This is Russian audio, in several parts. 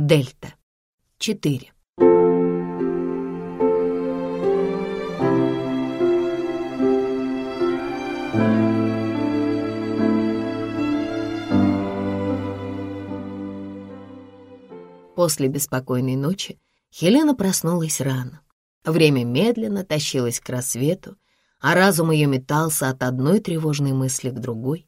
Дельта. 4. После беспокойной ночи Хелена проснулась рано. Время медленно тащилось к рассвету, а разум ее метался от одной тревожной мысли к другой.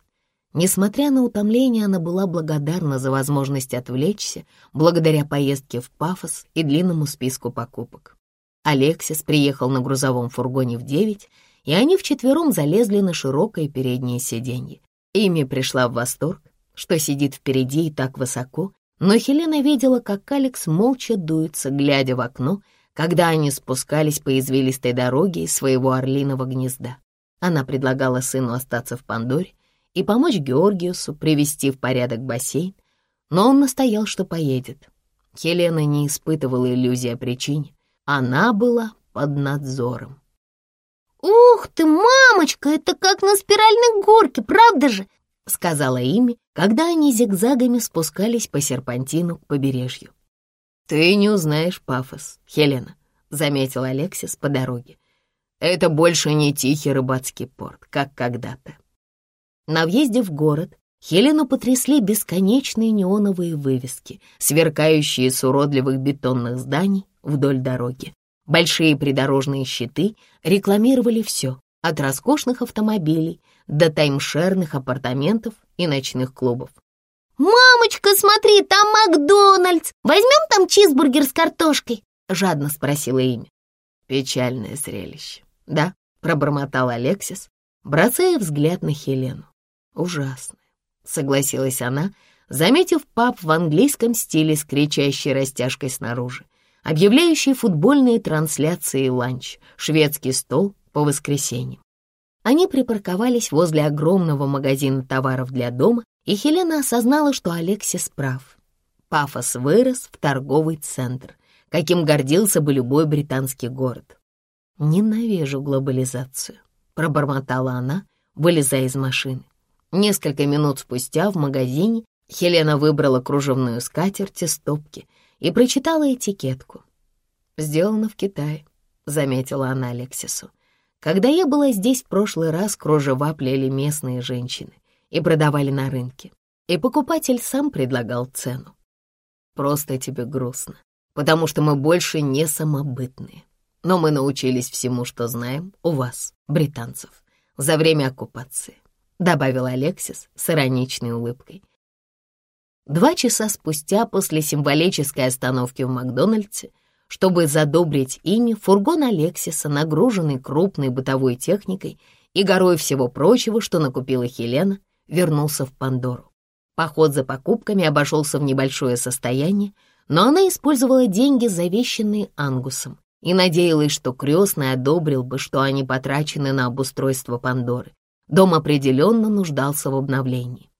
Несмотря на утомление, она была благодарна за возможность отвлечься благодаря поездке в Пафос и длинному списку покупок. Алексис приехал на грузовом фургоне в девять, и они вчетвером залезли на широкое переднее сиденье. Ими пришла в восторг, что сидит впереди и так высоко, но Хелена видела, как Алекс молча дуется, глядя в окно, когда они спускались по извилистой дороге из своего орлиного гнезда. Она предлагала сыну остаться в Пандоре и помочь Георгиусу привести в порядок бассейн, но он настоял, что поедет. Хелена не испытывала иллюзии о причине. Она была под надзором. «Ух ты, мамочка, это как на спиральной горке, правда же?» — сказала Ими, когда они зигзагами спускались по серпантину к побережью. «Ты не узнаешь пафос, Хелена», — заметил Алексис по дороге. «Это больше не тихий рыбацкий порт, как когда-то». На въезде в город Хелену потрясли бесконечные неоновые вывески, сверкающие с уродливых бетонных зданий вдоль дороги. Большие придорожные щиты рекламировали все, от роскошных автомобилей до таймшерных апартаментов и ночных клубов. «Мамочка, смотри, там Макдональдс! Возьмем там чизбургер с картошкой?» — жадно спросила Эми. «Печальное зрелище, да?» — пробормотал Алексис, бросая взгляд на Хелену. «Ужасное», — согласилась она, заметив паб в английском стиле с кричащей растяжкой снаружи, объявляющий футбольные трансляции и ланч, шведский стол по воскресеньям. Они припарковались возле огромного магазина товаров для дома и Хелена осознала, что Алексис прав. Пафос вырос в торговый центр, каким гордился бы любой британский город. «Ненавижу глобализацию», — пробормотала она, вылезая из машины. Несколько минут спустя в магазине Хелена выбрала кружевную скатерть и стопки и прочитала этикетку. «Сделано в Китае», — заметила она Алексису. «Когда я была здесь в прошлый раз, кружева плели местные женщины и продавали на рынке, и покупатель сам предлагал цену. Просто тебе грустно, потому что мы больше не самобытные. Но мы научились всему, что знаем у вас, британцев, за время оккупации», — добавил Алексис с ироничной улыбкой. Два часа спустя после символической остановки в Макдональдсе, чтобы задобрить ими, фургон Алексиса, нагруженный крупной бытовой техникой и горой всего прочего, что накупила Хелена, вернулся в Пандору. Поход за покупками обошелся в небольшое состояние, но она использовала деньги, завещанные Ангусом, и надеялась, что крестный одобрил бы, что они потрачены на обустройство Пандоры. Дом определенно нуждался в обновлении.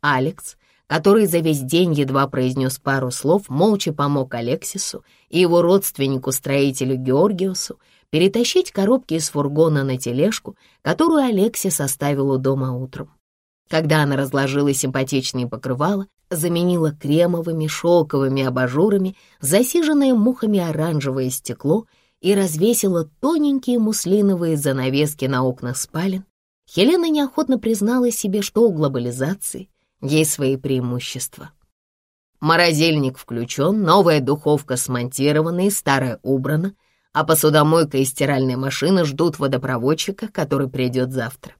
Алекс, который за весь день едва произнес пару слов, молча помог Алексису и его родственнику-строителю Георгиусу перетащить коробки из фургона на тележку, которую Алексис оставил у дома утром. Когда она разложила симпатичные покрывала, заменила кремовыми шелковыми абажурами засиженное мухами оранжевое стекло и развесила тоненькие муслиновые занавески на окнах спален, Хелена неохотно признала себе, что у глобализации есть свои преимущества. Морозильник включен, новая духовка смонтирована и старая убрана, а посудомойка и стиральная машина ждут водопроводчика, который придет завтра.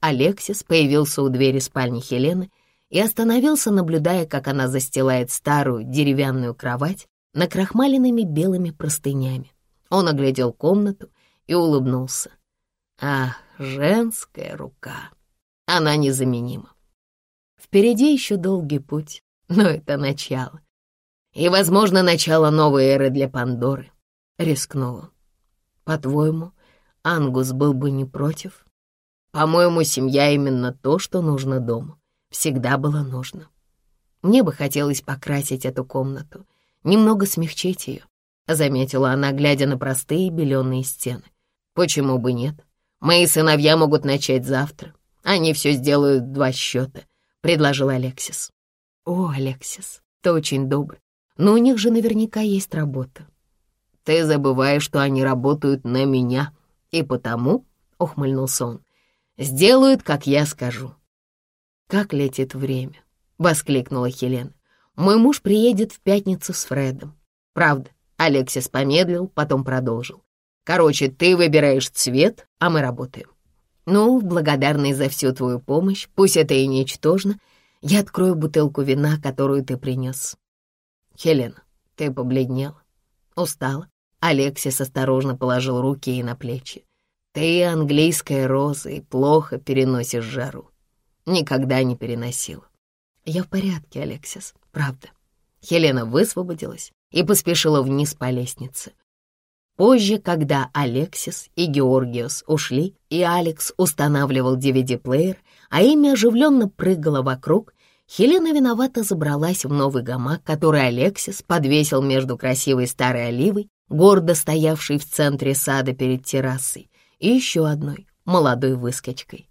Алексис появился у двери спальни Хелены и остановился, наблюдая, как она застилает старую деревянную кровать накрахмаленными белыми простынями. Он оглядел комнату и улыбнулся. Ах, женская рука! Она незаменима. Впереди еще долгий путь, но это начало. И, возможно, начало новой эры для Пандоры. Рискнула. По-твоему, Ангус был бы не против? По-моему, семья именно то, что нужно дому. Всегда было нужно. Мне бы хотелось покрасить эту комнату, немного смягчить ее, заметила она, глядя на простые беленые стены. Почему бы нет? Мои сыновья могут начать завтра. Они все сделают два счета, предложил Алексис. О, Алексис, ты очень добр, но у них же наверняка есть работа. Ты забываешь, что они работают на меня, и потому, — ухмыльнулся он, — сделают, как я скажу. Как летит время, — воскликнула Хелена. Мой муж приедет в пятницу с Фредом. Правда, Алексис помедлил, потом продолжил. Короче, ты выбираешь цвет, а мы работаем. Ну, благодарный за всю твою помощь, пусть это и ничтожно, я открою бутылку вина, которую ты принес. Хелена, ты побледнела, устала. Алексис осторожно положил руки ей на плечи. Ты английская роза и плохо переносишь жару. Никогда не переносила. Я в порядке, Алексис, правда. Хелена высвободилась и поспешила вниз по лестнице. Позже, когда Алексис и Георгиус ушли, и Алекс устанавливал DVD-плеер, а имя оживленно прыгало вокруг, Хелена виновато забралась в новый гамак, который Алексис подвесил между красивой старой оливой, гордо стоявшей в центре сада перед террасой, и еще одной, молодой выскочкой.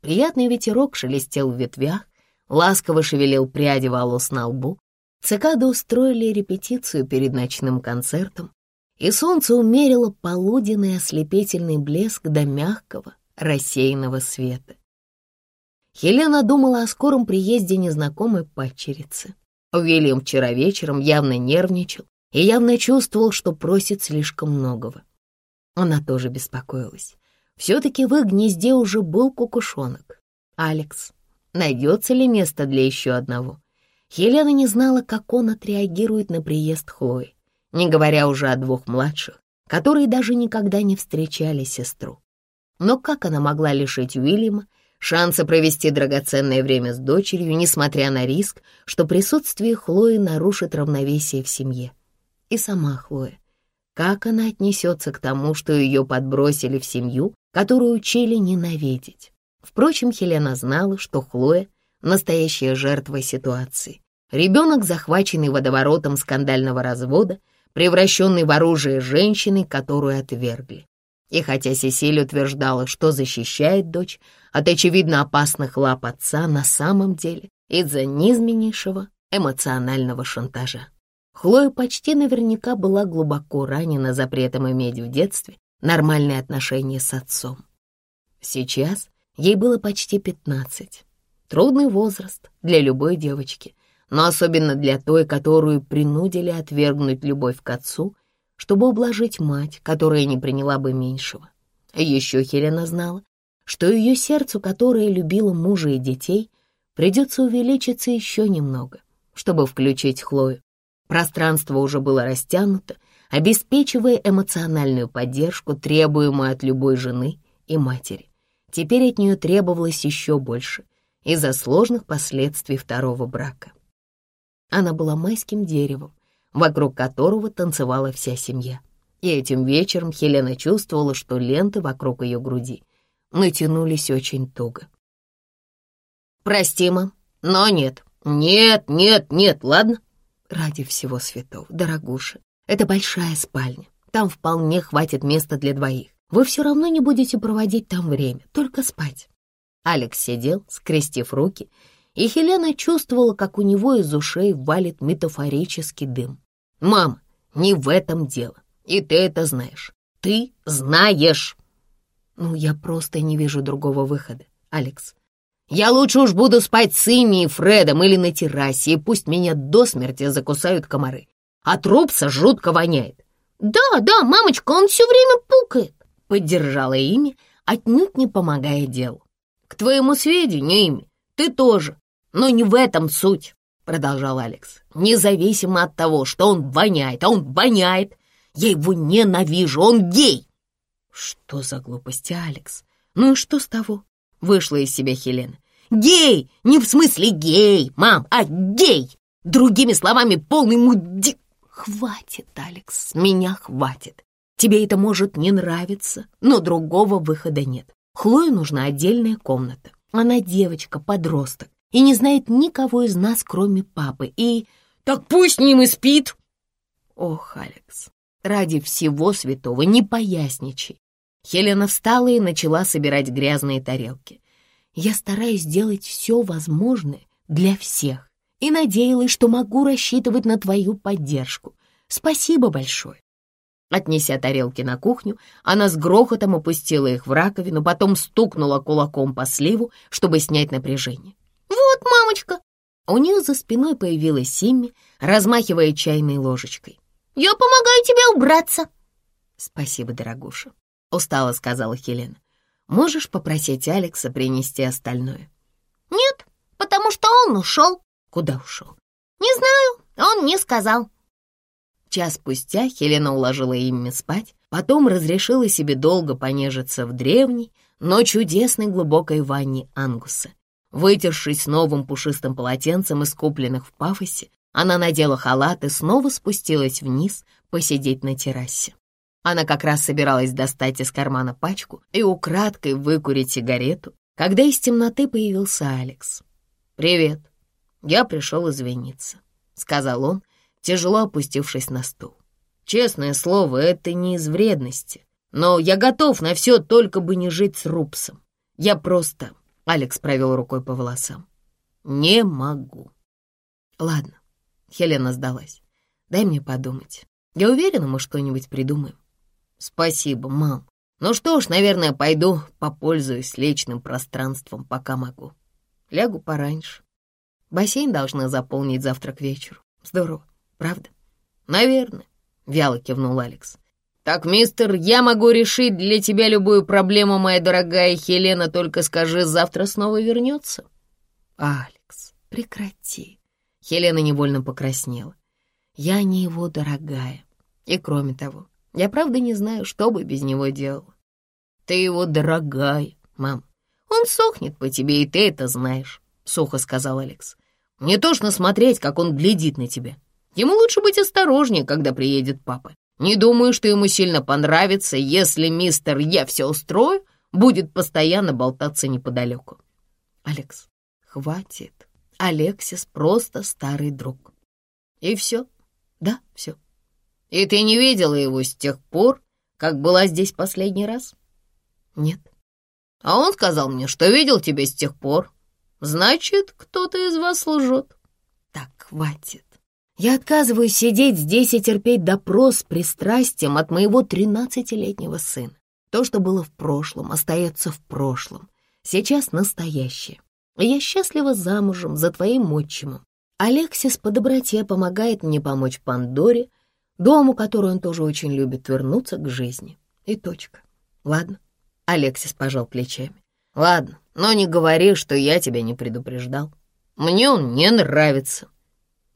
Приятный ветерок шелестел в ветвях, ласково шевелил пряди волос на лбу. Цикады устроили репетицию перед ночным концертом, и солнце умерило полуденный ослепительный блеск до мягкого, рассеянного света. Хелена думала о скором приезде незнакомой падчерицы. Уильям вчера вечером явно нервничал и явно чувствовал, что просит слишком многого. Она тоже беспокоилась. Все-таки в их гнезде уже был кукушонок. Алекс. Найдется ли место для еще одного? Хелена не знала, как он отреагирует на приезд Хлои не говоря уже о двух младших, которые даже никогда не встречали сестру. Но как она могла лишить Уильяма шанса провести драгоценное время с дочерью, несмотря на риск, что присутствие Хлои нарушит равновесие в семье? И сама Хлоя. Как она отнесется к тому, что ее подбросили в семью, которую учили ненавидеть? Впрочем, Хелена знала, что Хлоя — настоящая жертва ситуации. Ребенок, захваченный водоворотом скандального развода, превращенной в оружие женщиной, которую отвергли. И хотя Сесиль утверждала, что защищает дочь от очевидно опасных лап отца, на самом деле из-за низменнейшего эмоционального шантажа. Хлоя почти наверняка была глубоко ранена запретом иметь в детстве нормальные отношения с отцом. Сейчас ей было почти пятнадцать. Трудный возраст для любой девочки, но особенно для той, которую принудили отвергнуть любовь к отцу, чтобы ублажить мать, которая не приняла бы меньшего. Еще Хелена знала, что ее сердцу, которое любило мужа и детей, придется увеличиться еще немного, чтобы включить Хлою. Пространство уже было растянуто, обеспечивая эмоциональную поддержку, требуемую от любой жены и матери. Теперь от нее требовалось еще больше из-за сложных последствий второго брака. Она была майским деревом, вокруг которого танцевала вся семья. И этим вечером Хелена чувствовала, что ленты вокруг ее груди натянулись очень туго. «Прости, мам, но нет. Нет, нет, нет, ладно?» «Ради всего святого, дорогуша, это большая спальня. Там вполне хватит места для двоих. Вы все равно не будете проводить там время, только спать». Алекс сидел, скрестив руки, и Хелена чувствовала, как у него из ушей валит метафорический дым. «Мама, не в этом дело, и ты это знаешь. Ты знаешь!» «Ну, я просто не вижу другого выхода, Алекс. Я лучше уж буду спать с Ими и Фредом или на террасе, и пусть меня до смерти закусают комары. А трупса жутко воняет». «Да, да, мамочка, он все время пукает», — поддержала Ими, отнюдь не помогая делу. «К твоему сведению, Ими, ты тоже но не в этом суть, продолжал Алекс. Независимо от того, что он воняет, а он воняет, я его ненавижу, он гей. Что за глупости, Алекс? Ну и что с того? Вышла из себя Хелена. Гей! Не в смысле гей, мам, а гей! Другими словами, полный муди... Хватит, Алекс, меня хватит. Тебе это может не нравиться, но другого выхода нет. Хлое нужна отдельная комната. Она девочка, подросток и не знает никого из нас, кроме папы, и... Так пусть с ним и спит!» «Ох, Алекс, ради всего святого не поясничай!» Хелена встала и начала собирать грязные тарелки. «Я стараюсь сделать все возможное для всех, и надеялась, что могу рассчитывать на твою поддержку. Спасибо большое. Отнеся тарелки на кухню, она с грохотом опустила их в раковину, потом стукнула кулаком по сливу, чтобы снять напряжение. «Вот, мамочка!» У нее за спиной появилась Симми, размахивая чайной ложечкой. «Я помогаю тебе убраться!» «Спасибо, дорогуша», — устало сказала Хелена. «Можешь попросить Алекса принести остальное?» «Нет, потому что он ушел». «Куда ушел?» «Не знаю, он не сказал». Час спустя Хелена уложила Имми спать, потом разрешила себе долго понежиться в древней, но чудесной глубокой ванне Ангуса. Вытершись новым пушистым полотенцем из купленных в пафосе, она надела халат и снова спустилась вниз посидеть на террасе. Она как раз собиралась достать из кармана пачку и украдкой выкурить сигарету, когда из темноты появился Алекс. «Привет, я пришел извиниться», — сказал он, тяжело опустившись на стул. «Честное слово, это не из вредности, но я готов на все, только бы не жить с Рупсом. Я просто...» — Алекс провел рукой по волосам. «Не могу». «Ладно», — Хелена сдалась. «Дай мне подумать. Я уверена, мы что-нибудь придумаем». «Спасибо, мам. Ну что ж, наверное, пойду попользуюсь личным пространством, пока могу. Лягу пораньше. Бассейн должна заполнить завтра к вечеру. Здорово правда?» «Наверное», — вяло кивнул Алекс. «Так, мистер, я могу решить для тебя любую проблему, моя дорогая Хелена, только скажи, завтра снова вернется?» «Алекс, прекрати». Хелена невольно покраснела. «Я не его дорогая. И кроме того, я правда не знаю, что бы без него делала». «Ты его дорогая, мам. Он сохнет по тебе, и ты это знаешь», — сухо сказал Алекс. «Не тошно смотреть, как он глядит на тебя. Ему лучше быть осторожнее, когда приедет папа. Не думаю, что ему сильно понравится, если мистер «Я все устрою» будет постоянно болтаться неподалеку. Алекс, хватит. Алексис просто старый друг. И все? Да, все. И ты не видела его с тех пор, как была здесь последний раз? Нет. А он сказал мне, что видел тебя с тех пор. Значит, кто-то из вас лжет. Так, хватит. Я отказываюсь сидеть здесь и терпеть допрос с пристрастием от моего тринадцатилетнего сына. То, что было в прошлом, остается в прошлом. Сейчас настоящее. Я счастлива замужем за твоим отчимом. Алексис по доброте помогает мне помочь Пандоре, дому, который он тоже очень любит, вернуться к жизни. И точка. Ладно? Алексис пожал плечами. Ладно, но не говори, что я тебя не предупреждал. Мне он не нравится.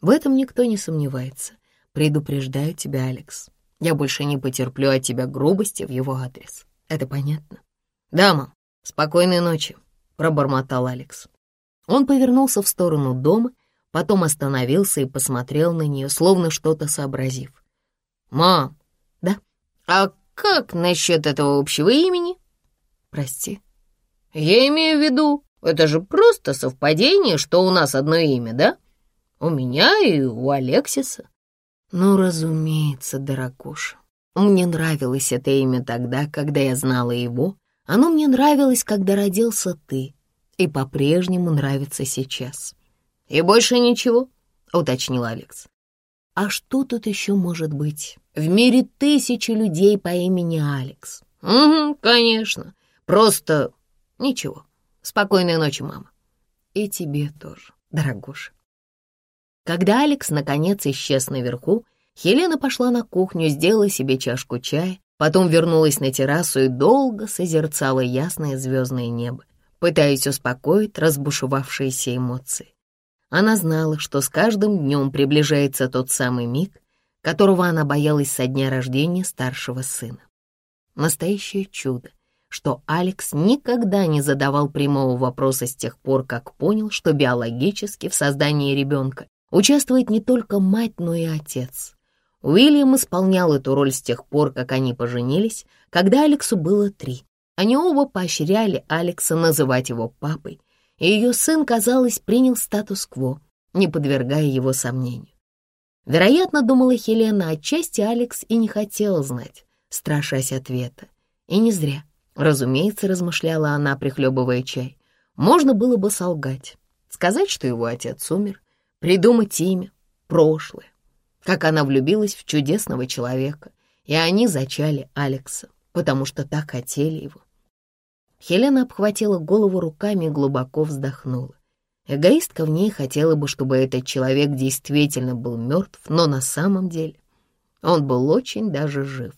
В этом никто не сомневается. Предупреждаю тебя, Алекс. Я больше не потерплю от тебя грубости в его адрес. Это понятно? Да, мам. Спокойной ночи, пробормотал Алекс. Он повернулся в сторону дома, потом остановился и посмотрел на нее, словно что-то сообразив. «Мам, да? А как насчет этого общего имени?» «Прости». «Я имею в виду, это же просто совпадение, что у нас одно имя, да?» У меня и у Алексиса. Ну, разумеется, дорогуша. Мне нравилось это имя тогда, когда я знала его. Оно мне нравилось, когда родился ты. И по-прежнему нравится сейчас. И больше ничего, уточнил Алекс. А что тут еще может быть? В мире тысячи людей по имени Алекс. Угу, конечно. Просто ничего. Спокойной ночи, мама. И тебе тоже, дорогуша. Когда Алекс наконец исчез наверху, Хелена пошла на кухню, сделала себе чашку чая, потом вернулась на террасу и долго созерцала ясное звездное небо, пытаясь успокоить разбушевавшиеся эмоции. Она знала, что с каждым днем приближается тот самый миг, которого она боялась со дня рождения старшего сына. Настоящее чудо, что Алекс никогда не задавал прямого вопроса с тех пор, как понял, что биологически в создании ребенка участвует не только мать, но и отец. Уильям исполнял эту роль с тех пор, как они поженились, когда Алексу было три. Они оба поощряли Алекса называть его папой, и ее сын, казалось, принял статус-кво, не подвергая его сомнению. Вероятно, думала Хелена, отчасти Алекс и не хотел знать, страшась ответа. И не зря. Разумеется, размышляла она, прихлебывая чай. Можно было бы солгать, сказать, что его отец умер, придумать имя, прошлое, как она влюбилась в чудесного человека, и они зачали Алекса, потому что так хотели его. Хелена обхватила голову руками и глубоко вздохнула. Эгоистка в ней хотела бы, чтобы этот человек действительно был мертв, но на самом деле он был очень даже жив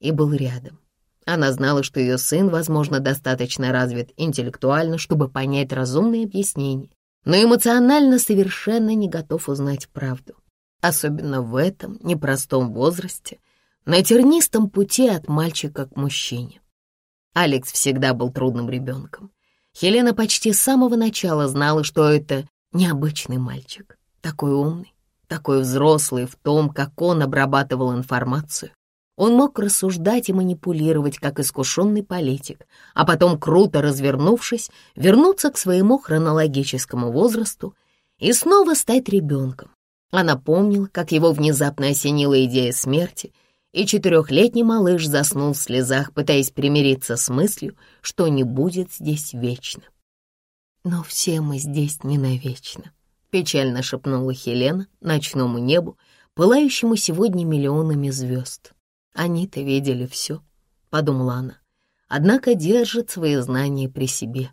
и был рядом. Она знала, что ее сын, возможно, достаточно развит интеллектуально, чтобы понять разумные объяснения, но эмоционально совершенно не готов узнать правду. Особенно в этом непростом возрасте, на тернистом пути от мальчика к мужчине. Алекс всегда был трудным ребенком. Хелена почти с самого начала знала, что это необычный мальчик, такой умный, такой взрослый в том, как он обрабатывал информацию. Он мог рассуждать и манипулировать, как искушенный политик, а потом, круто развернувшись, вернуться к своему хронологическому возрасту и снова стать ребенком. Она помнила, как его внезапно осенила идея смерти, и четырехлетний малыш заснул в слезах, пытаясь примириться с мыслью, что не будет здесь вечно. «Но все мы здесь не навечно», — печально шепнула Хелена ночному небу, пылающему сегодня миллионами звезд. «Они-то видели все», — подумала она, однако держит свои знания при себе.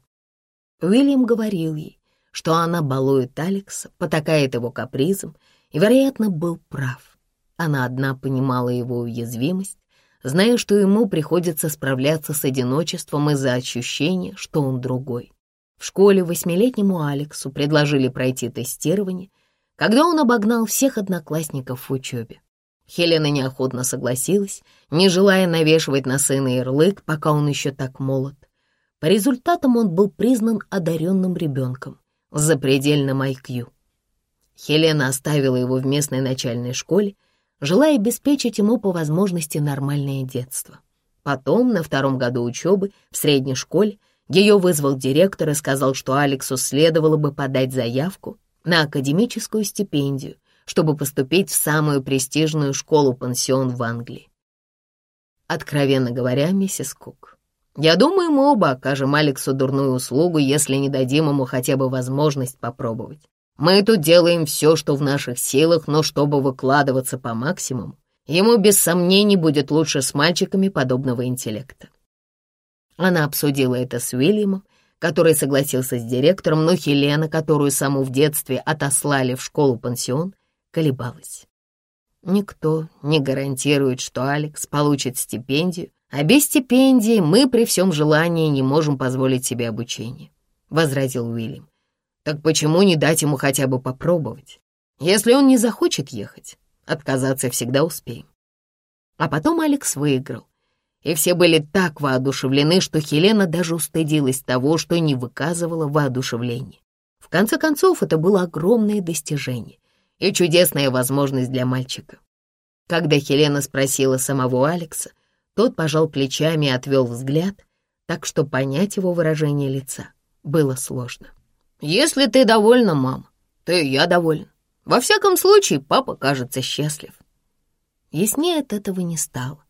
Уильям говорил ей, что она балует Алекса, потакает его капризом, и, вероятно, был прав. Она одна понимала его уязвимость, зная, что ему приходится справляться с одиночеством из-за ощущения, что он другой. В школе восьмилетнему Алексу предложили пройти тестирование, когда он обогнал всех одноклассников в учебе. Хелена неохотно согласилась, не желая навешивать на сына ярлык, пока он еще так молод. По результатам он был признан одаренным ребенком запредельным IQ. Хелена оставила его в местной начальной школе, желая обеспечить ему по возможности нормальное детство. Потом, на втором году учебы в средней школе, ее вызвал директор и сказал, что Алексу следовало бы подать заявку на академическую стипендию, чтобы поступить в самую престижную школу-пансион в Англии. Откровенно говоря, миссис Кук, я думаю, мы оба окажем Алексу дурную услугу, если не дадим ему хотя бы возможность попробовать. Мы тут делаем все, что в наших силах, но чтобы выкладываться по максимуму, ему без сомнений будет лучше с мальчиками подобного интеллекта. Она обсудила это с Уильямом, который согласился с директором, но Хелена, которую саму в детстве отослали в школу-пансион, колебалась. Никто не гарантирует, что Алекс получит стипендию, а без стипендии мы при всем желании не можем позволить себе обучение, — возразил Уильям. Так почему не дать ему хотя бы попробовать? Если он не захочет ехать, отказаться всегда успеем. А потом Алекс выиграл. И все были так воодушевлены, что Хелена даже устыдилась того, что не выказывала воодушевления. В конце концов, это было огромное достижение и чудесная возможность для мальчика. Когда Хелена спросила самого Алекса, тот пожал плечами и отвел взгляд, так что понять его выражение лица было сложно. Если ты довольна, мама, то и я доволен. Во всяком случае, папа кажется счастлив. Яснее от этого не стало.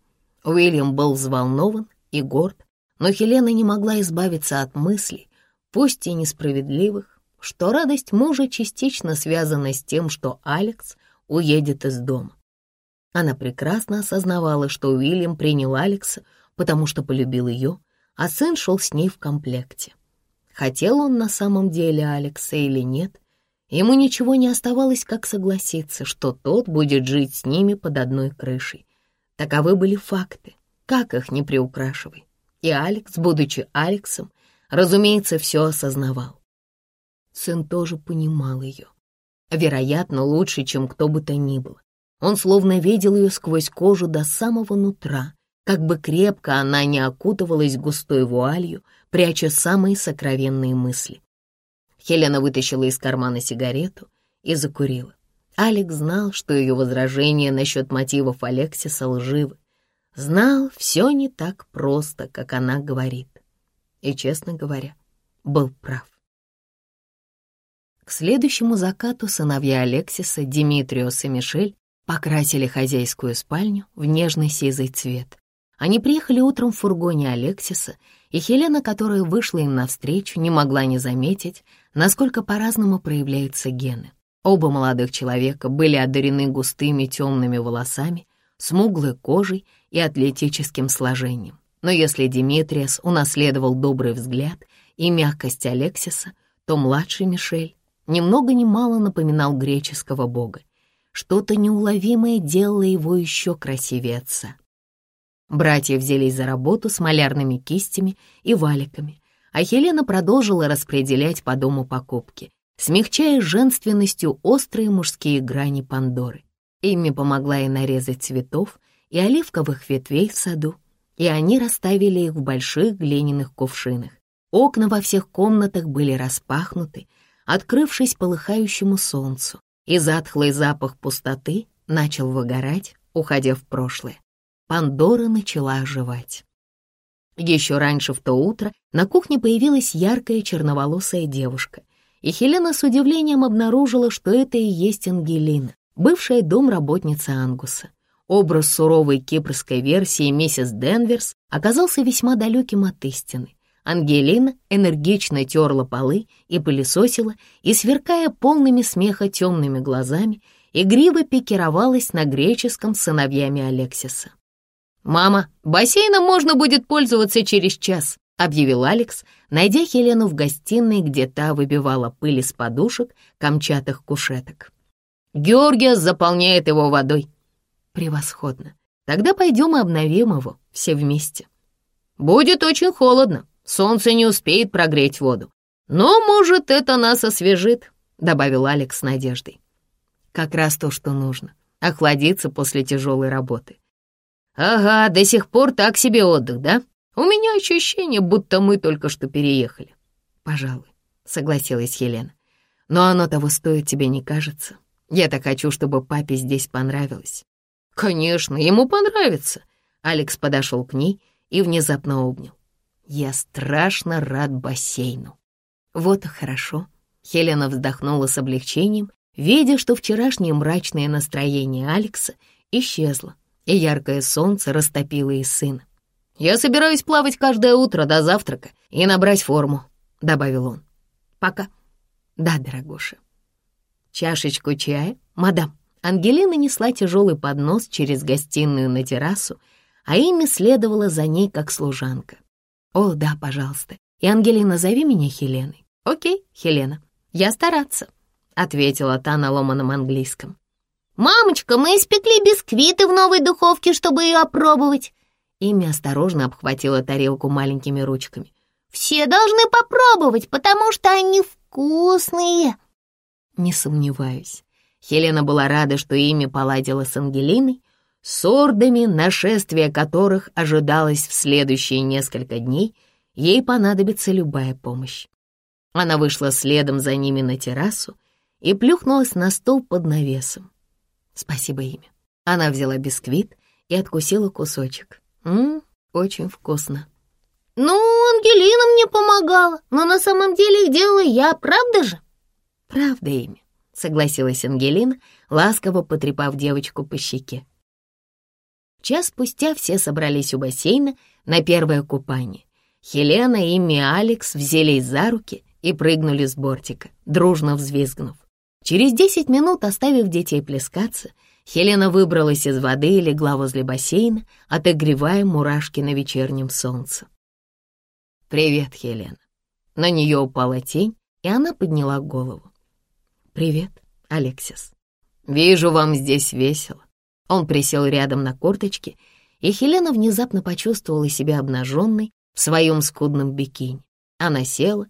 Уильям был взволнован и горд, но Хелена не могла избавиться от мыслей, пусть и несправедливых, что радость мужа частично связана с тем, что Алекс уедет из дома. Она прекрасно осознавала, что Уильям принял Алекса, потому что полюбил ее, а сын шел с ней в комплекте. Хотел он на самом деле Алекса или нет, ему ничего не оставалось, как согласиться, что тот будет жить с ними под одной крышей. Таковы были факты, как их не приукрашивай. И Алекс, будучи Алексом, разумеется, все осознавал. Сын тоже понимал ее. Вероятно, лучше, чем кто бы то ни было. Он словно видел ее сквозь кожу до самого нутра, как бы крепко она не окутывалась густой вуалью, пряча самые сокровенные мысли. Хелена вытащила из кармана сигарету и закурила. Алекс знал, что ее возражения насчет мотивов Алексиса лживы. Знал, все не так просто, как она говорит. И, честно говоря, был прав. К следующему закату сыновья Алексиса, Димитриос и Мишель покрасили хозяйскую спальню в нежный сизый цвет. Они приехали утром в фургоне Алексиса и Хелена, которая вышла им навстречу, не могла не заметить, насколько по-разному проявляются гены. Оба молодых человека были одарены густыми темными волосами, смуглой кожей и атлетическим сложением. Но если Димитриас унаследовал добрый взгляд и мягкость Алексиса, то младший Мишель ни много ни мало напоминал греческого бога. Что-то неуловимое делало его еще красивее отца. Братья взялись за работу с малярными кистями и валиками, а Хелена продолжила распределять по дому покупки, смягчая женственностью острые мужские грани Пандоры. Ими помогла и нарезать цветов, и оливковых ветвей в саду, и они расставили их в больших глиняных кувшинах. Окна во всех комнатах были распахнуты, открывшись полыхающему солнцу, и затхлый запах пустоты начал выгорать, уходя в прошлое. Пандора начала оживать. Еще раньше в то утро на кухне появилась яркая черноволосая девушка, и Хелена с удивлением обнаружила, что это и есть Ангелина, бывшая домработница Ангуса. Образ суровой кипрской версии миссис Денверс оказался весьма далеким от истины. Ангелина энергично терла полы и пылесосила, и, сверкая полными смеха темными глазами, игриво пикировалась на греческом сыновьями Алексиса. «Мама, бассейном можно будет пользоваться через час», — объявил Алекс, найдя Хелену в гостиной, где та выбивала пыль из подушек камчатых кушеток. «Георгиас заполняет его водой». «Превосходно. Тогда пойдем и обновим его все вместе». «Будет очень холодно. Солнце не успеет прогреть воду. Но, может, это нас освежит», — добавил Алекс с надеждой. «Как раз то, что нужно. Охладиться после тяжелой работы. «Ага, до сих пор так себе отдых, да? У меня ощущение, будто мы только что переехали». «Пожалуй», — согласилась Елена. «Но оно того стоит, тебе не кажется? Я так хочу, чтобы папе здесь понравилось». «Конечно, ему понравится». Алекс подошел к ней и внезапно обнял. «Я страшно рад бассейну». «Вот и хорошо». Хелена вздохнула с облегчением, видя, что вчерашнее мрачное настроение Алекса исчезло, и яркое солнце растопило и сына. «Я собираюсь плавать каждое утро до завтрака и набрать форму», — добавил он. «Пока». «Да, дорогуша». «Чашечку чая, мадам». Ангелина несла тяжелый поднос через гостиную на террасу, а ими следовала за ней как служанка. «О, да, пожалуйста. И, Ангелина, зови меня Хеленой». «Окей, Хелена, я стараться», — ответила та на ломаном английском. «Мамочка, мы испекли бисквиты в новой духовке, чтобы ее опробовать». Ими осторожно обхватила тарелку маленькими ручками. «Все должны попробовать, потому что они вкусные». Не сомневаюсь. Хелена была рада, что ими поладила с Ангелиной, с ордами, нашествия которых ожидалось в следующие несколько дней, ей понадобится любая помощь. Она вышла следом за ними на террасу и плюхнулась на стол под навесом. Спасибо, Имя. Она взяла бисквит и откусила кусочек. Ммм, очень вкусно. Ну, Ангелина мне помогала, но на самом деле их делала я, правда же? Правда, Имя, согласилась Ангелина, ласково потрепав девочку по щеке. Час спустя все собрались у бассейна на первое купание. Хелена, и Алекс взялись за руки и прыгнули с бортика, дружно взвизгнув. Через десять минут, оставив детей плескаться, Хелена выбралась из воды и легла возле бассейна, отогревая мурашки на вечернем солнце. «Привет, Хелена». На нее упала тень, и она подняла голову. «Привет, Алексис. Вижу, вам здесь весело». Он присел рядом на корточки, и Хелена внезапно почувствовала себя обнаженной в своем скудном бикини. Она села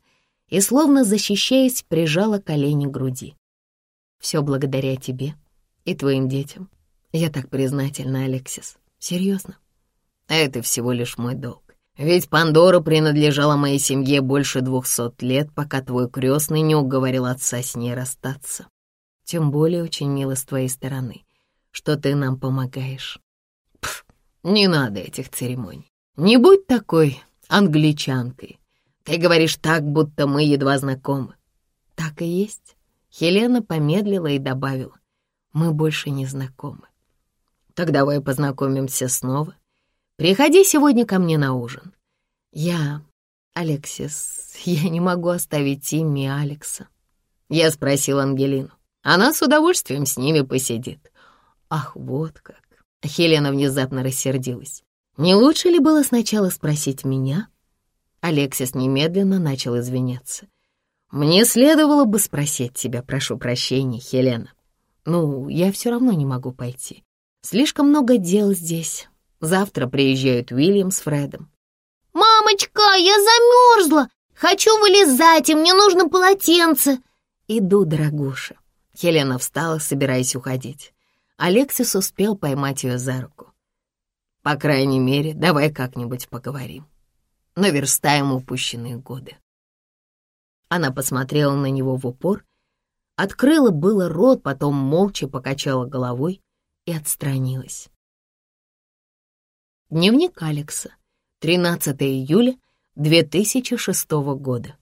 и, словно защищаясь, прижала колени к груди. Все благодаря тебе и твоим детям. Я так признательна, Алексис. Серьезно. Это всего лишь мой долг. Ведь Пандора принадлежала моей семье больше двухсот лет, пока твой крестный не уговорил отца с ней расстаться. Тем более очень мило с твоей стороны, что ты нам помогаешь. Пф, не надо этих церемоний. Не будь такой англичанкой. Ты говоришь так, будто мы едва знакомы. Так и есть. Хелена помедлила и добавила, «Мы больше не знакомы. Так давай познакомимся снова. Приходи сегодня ко мне на ужин. Я, Алексис, я не могу оставить Тимми и Алекса». Я спросил Ангелину. Она с удовольствием с ними посидит. Ах, вот как. Хелена внезапно рассердилась. Не лучше ли было сначала спросить меня? Алексис немедленно начал извиняться. Мне следовало бы спросить тебя, прошу прощения, Хелена. Ну, я все равно не могу пойти. Слишком много дел здесь. Завтра приезжают Уильям с Фредом. «Мамочка, я замерзла! Хочу вылезать, и мне нужно полотенце!» «Иду, дорогуша». Хелена встала, собираясь уходить. Алексис успел поймать ее за руку. «По крайней мере, давай как-нибудь поговорим. Наверстаем упущенные годы». Она посмотрела на него в упор, открыла было рот, потом молча покачала головой и отстранилась. Дневник Алекса. 13 июля 2006 года.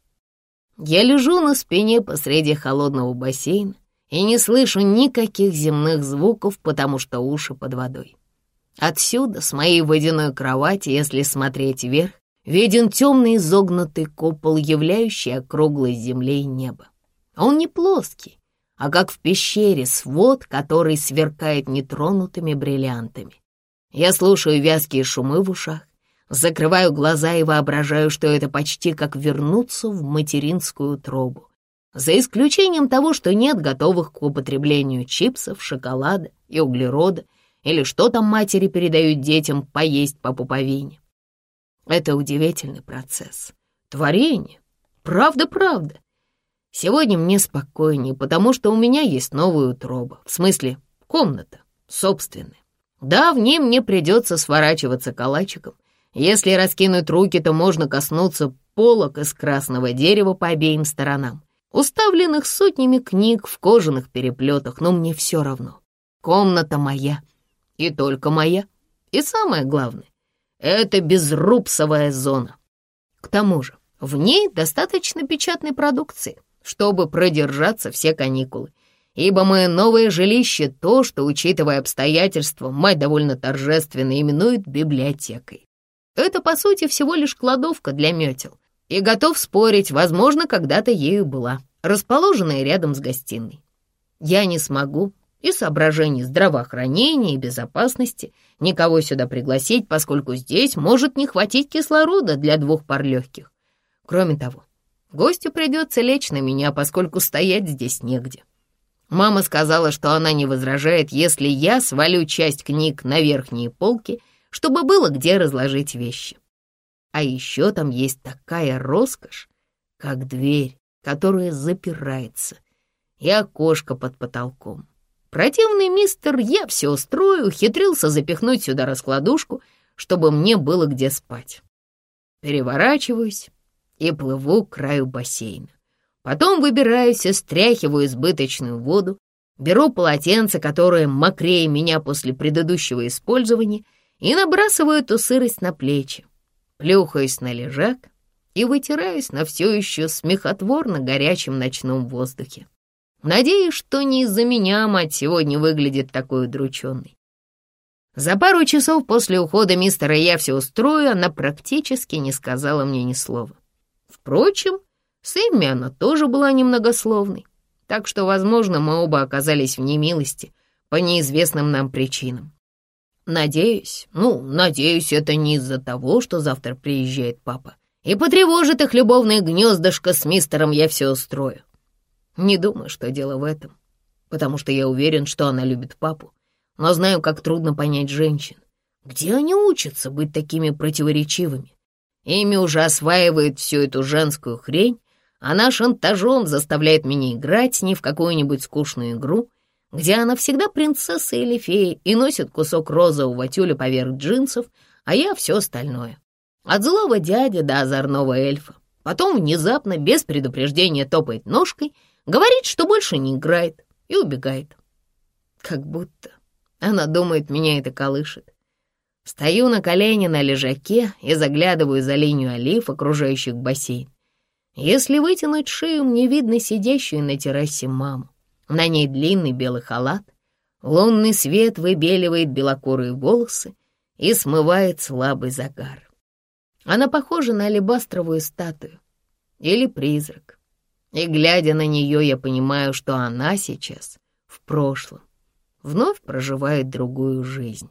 Я лежу на спине посреди холодного бассейна и не слышу никаких земных звуков, потому что уши под водой. Отсюда, с моей водяной кровати, если смотреть вверх, виден темный изогнутый купол, являющий округлой землей небо. Он не плоский, а как в пещере свод, который сверкает нетронутыми бриллиантами. Я слушаю вязкие шумы в ушах, закрываю глаза и воображаю, что это почти как вернуться в материнскую тробу. За исключением того, что нет готовых к употреблению чипсов, шоколада и углерода, или что там матери передают детям поесть по пуповине. Это удивительный процесс. Творение. Правда-правда. Сегодня мне спокойнее, потому что у меня есть новая утроба. В смысле, комната, собственная. Да, в ней мне придется сворачиваться калачиком. Если раскинуть руки, то можно коснуться полок из красного дерева по обеим сторонам, уставленных сотнями книг в кожаных переплетах, но мне все равно. Комната моя, и только моя. И самое главное, это безрубсовая зона. К тому же, в ней достаточно печатной продукции, чтобы продержаться все каникулы ибо мое новое жилище — то, что, учитывая обстоятельства, мать довольно торжественно именует библиотекой. Это, по сути, всего лишь кладовка для метел, и готов спорить, возможно, когда-то ею была, расположенная рядом с гостиной. Я не смогу и соображений здравоохранения и безопасности никого сюда пригласить, поскольку здесь может не хватить кислорода для двух пар легких. Кроме того, гостю придется лечь на меня, поскольку стоять здесь негде. Мама сказала, что она не возражает, если я свалю часть книг на верхние полки, чтобы было где разложить вещи. А еще там есть такая роскошь, как дверь, которая запирается, и окошко под потолком. Противный мистер «Я все устрою» хитрился запихнуть сюда раскладушку, чтобы мне было где спать. Переворачиваюсь и плыву к краю бассейна. Потом выбираюсь и стряхиваю избыточную воду, беру полотенце, которое мокрее меня после предыдущего использования, и набрасываю эту сырость на плечи, плюхаюсь на лежак и вытираюсь на все еще смехотворно горячем ночном воздухе. Надеюсь, что не из-за меня мать сегодня выглядит такой удрученной. За пару часов после ухода мистера я все устрою, она практически не сказала мне ни слова. Впрочем, с Эмми она тоже была немногословной, так что, возможно, мы оба оказались в немилости по неизвестным нам причинам. Надеюсь, ну, надеюсь, это не из-за того, что завтра приезжает папа и потревожит их любовное гнездышко с мистером «Я все устрою». Не думаю, что дело в этом, потому что я уверен, что она любит папу, но знаю, как трудно понять женщин. Где они учатся быть такими противоречивыми? Ими уже осваивает всю эту женскую хрень, она шантажом заставляет меня играть с ней в какую-нибудь скучную игру, где она всегда принцесса или фея и носит кусок розового тюля поверх джинсов, а я все остальное. От злого дяди до озорного эльфа. Потом внезапно, без предупреждения, топает ножкой, говорит, что больше не играет, и убегает. Как будто она думает, меня это колышет. Стою на колени на лежаке и заглядываю за линию олив, окружающих бассейн. Если вытянуть шею, мне видно сидящую на террасе маму. На ней длинный белый халат, лунный свет выбеливает белокурые волосы и смывает слабый загар. Она похожа на алебастровую статую или призрак. И, глядя на нее, я понимаю, что она сейчас в прошлом, вновь проживает другую жизнь.